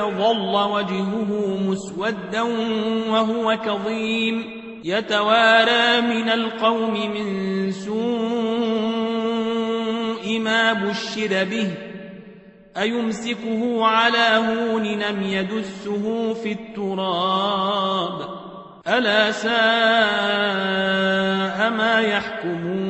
ظل وجهه مسودا وهو كظيم. يتوارى من القوم من سوء ما بشر به. أيمسكه على هون نم يدسه في التراب؟ ألا ساء ما يحكمون؟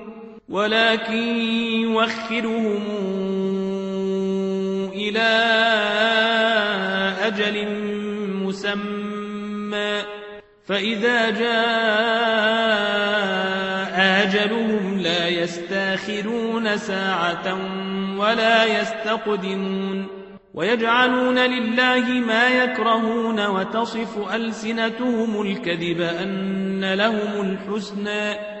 ولكن يوخرهم إلى أجل مسمى. فإذا جاء أجلهم لا يستأخرون ساعة ولا يستقدمون. ويجعلون لله ما يكرهون وتصف ألسنتهم الكذب أن لهم الحسنى.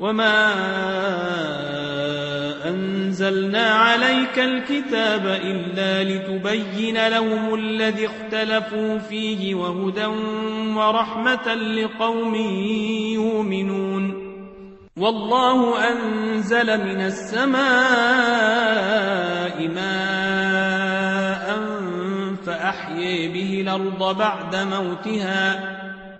وما أنزلنا عليك الكتاب إلا لتبين لهم الذي اختلفوا فيه وهدى ورحمة لقوم يؤمنون والله أنزل من السماء ماء فأحيي به الأرض بعد موتها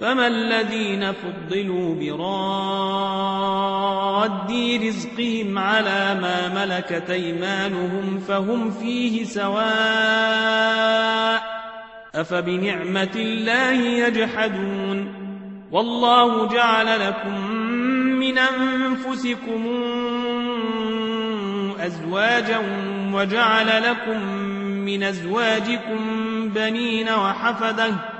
فما الذين فضلوا براد رزقهم على ما ملكت ايمانهم فهم فيه سواء أفبنعمة الله يجحدون والله جعل لكم من أنفسكم أزواجا وجعل لكم من أزواجكم بنين وحفدة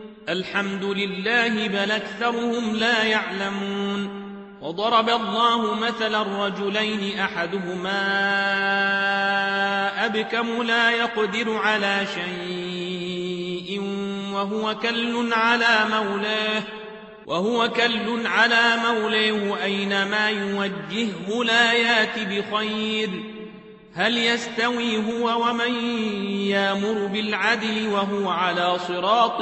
الحمد لله بل أكثرهم لا يعلمون. وضرب الله مثلا رجلين أحدهما أبكم لا يقدر على شيء وهو كل على مولاه وهو كل على مولاه أينما يوجهه لا يأت بخير. هل يستوي هو ومن يامر بالعدل وهو على صراط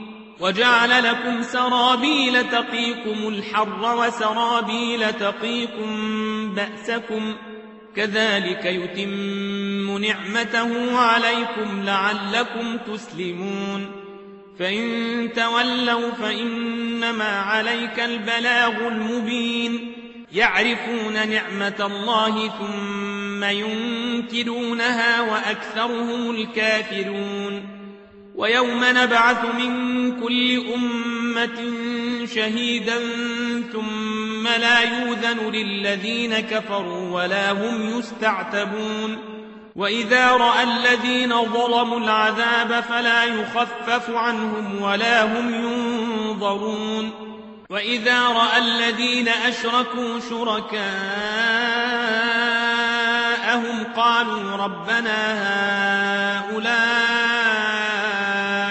وجعل لكم سرابيل تقيكم الحر وسرابيل تقيكم بأسكم كذلك يتم نعمته عليكم لعلكم تسلمون فإن تولوا فإنما عليك البلاغ المبين يعرفون نعمة الله ثم ينكرونها وأكثرهم الكافرون ويوم نبعث من كل أمة شهيدا ثم لا يوذن للذين كفروا ولا هم يستعتبون وإذا رأى الذين ظلموا العذاب فلا يخفف عنهم ولا هم ينظرون وإذا رأى الذين أشركوا شركاءهم قالوا ربنا هؤلاء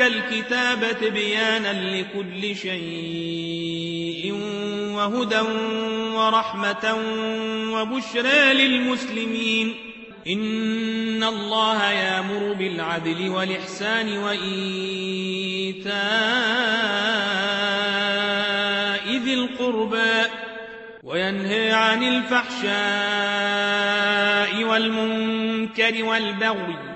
عليك الكتاب تبيانا لكل شيء وهدى ورحمة وبشرى للمسلمين إن الله يامر بالعدل والإحسان وإيتاء ذي القربى وينهى عن الفحشاء والمنكر والبغي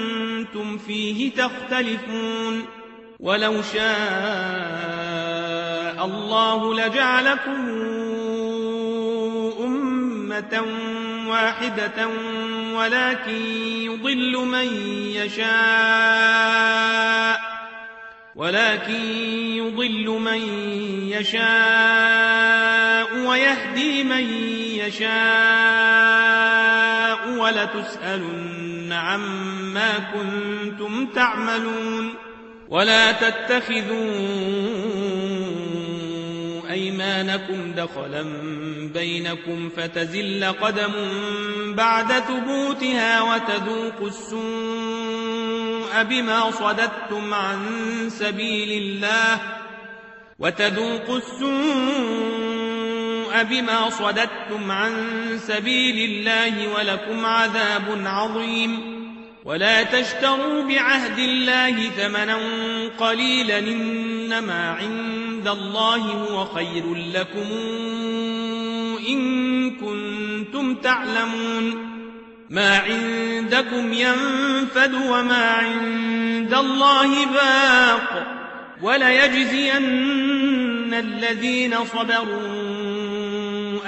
فيه تختلفون ولو شاء الله لجعلكم أمة واحدة ولكن يضل من يشاء ولكن يضل من يشاء ويهدي من يشاء ولتسألن عما كنتم تعملون ولا تتخذوا أيمانكم دخلا بينكم فتزل قدم بعد ثبوتها وتذوقوا السوء بما صددتم عن سبيل الله وتذوقوا السوء بما صددتم عن سبيل الله ولكم عذاب عظيم. ولا تشتروا بعهد الله ثمنا قليلا إنما عند الله هو خير لكم إن كنتم تعلمون. ما عندكم ينفد وما عند الله باق. وليجزين الذين صبروا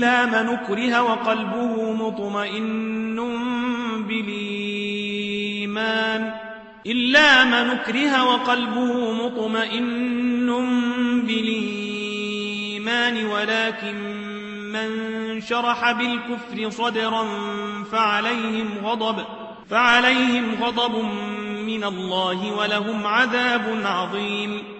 إلا من أكره وقلبه مطمئن بالإيمان. إلا من أكره وقلبه مطمئن بالإيمان ولكن من شرح بالكفر صدرا فعليهم غضب فعليهم غضب من الله ولهم عذاب عظيم.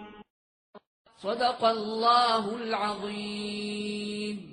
صدق الله العظيم.